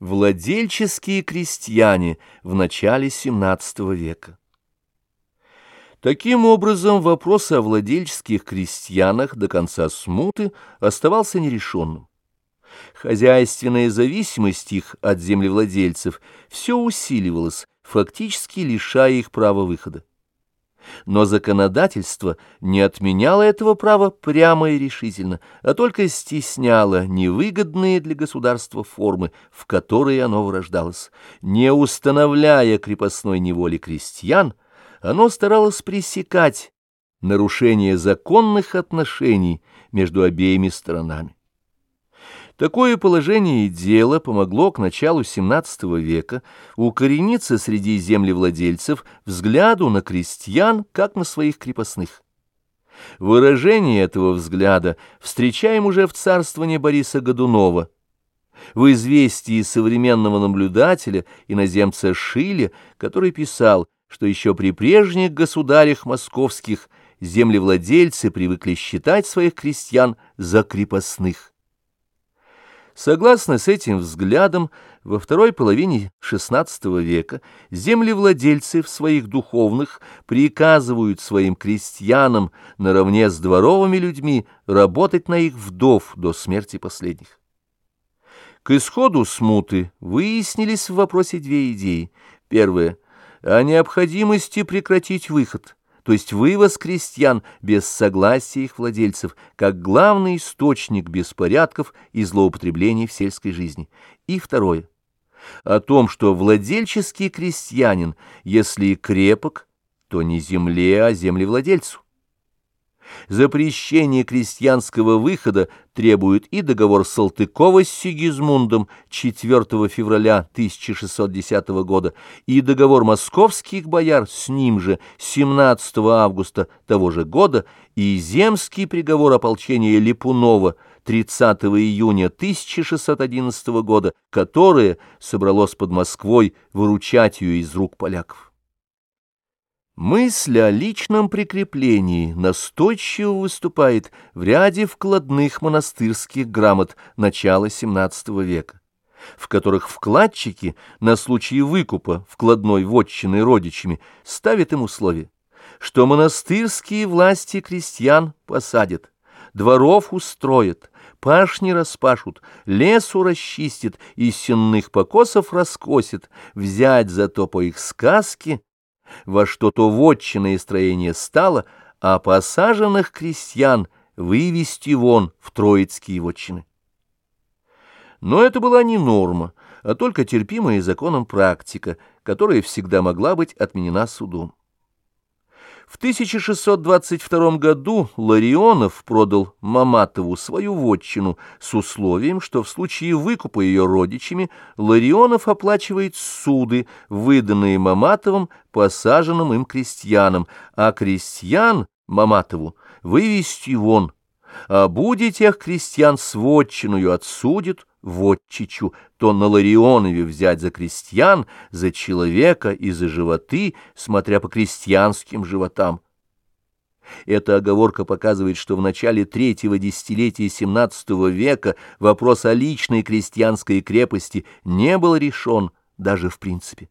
Владельческие крестьяне в начале XVII века. Таким образом, вопрос о владельческих крестьянах до конца смуты оставался нерешенным. Хозяйственная зависимость их от землевладельцев все усиливалась, фактически лишая их права выхода но законодательство не отменяло этого права прямо и решительно, а только стесняло невыгодные для государства формы, в которые оно вырождалось. Не установляя крепостной неволи крестьян, оно старалось пресекать нарушение законных отношений между обеими сторонами. Такое положение дела помогло к началу XVII века укорениться среди землевладельцев взгляду на крестьян, как на своих крепостных. Выражение этого взгляда встречаем уже в царствовании Бориса Годунова. В известии современного наблюдателя иноземца Шиля, который писал, что еще при прежних государях московских землевладельцы привыкли считать своих крестьян за крепостных. Согласно с этим взглядом, во второй половине XVI века землевладельцы в своих духовных приказывают своим крестьянам наравне с дворовыми людьми работать на их вдов до смерти последних. К исходу смуты выяснились в вопросе две идеи. Первая — о необходимости прекратить выход — то есть вывоз крестьян без согласия их владельцев, как главный источник беспорядков и злоупотреблений в сельской жизни. И второе. О том, что владельческий крестьянин, если и крепок, то не земле, а землевладельцу. Запрещение крестьянского выхода требует и договор Салтыкова с Сигизмундом 4 февраля 1610 года, и договор московских бояр с ним же 17 августа того же года, и земский приговор ополчения Липунова 30 июня 1611 года, которое собралось под Москвой выручать ее из рук поляков. Мысль о личном прикреплении настойчиво выступает в ряде вкладных монастырских грамот начала XVII века, в которых вкладчики на случай выкупа вкладной вотчины родичами ставят им условие, что монастырские власти крестьян посадят, дворов устроят, пашни распашут, лесу расчистят и сенных покосов раскосят, взять зато по их сказке во что-то вотчинное строение стало, а посаженных крестьян вывести вон в троицкие вотчины. Но это была не норма, а только терпимая законом практика, которая всегда могла быть отменена судом. В 1622 году Ларионов продал Маматову свою вотчину с условием, что в случае выкупа ее родичами Ларионов оплачивает суды, выданные Маматовым посаженным им крестьянам, а крестьян Маматову вывести вон, а будет тех крестьян с вотчиною отсудит вотчичу, то на Ларионове взять за крестьян, за человека и за животы, смотря по крестьянским животам. Эта оговорка показывает, что в начале третьего десятилетия XVII века вопрос о личной крестьянской крепости не был решен даже в принципе.